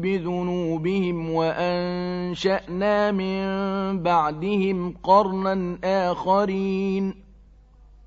بِذُنُوبِهِمْ وَأَنشَأْنَا مِن بَعْدِهِمْ قَرْنًا آخَرِينَ.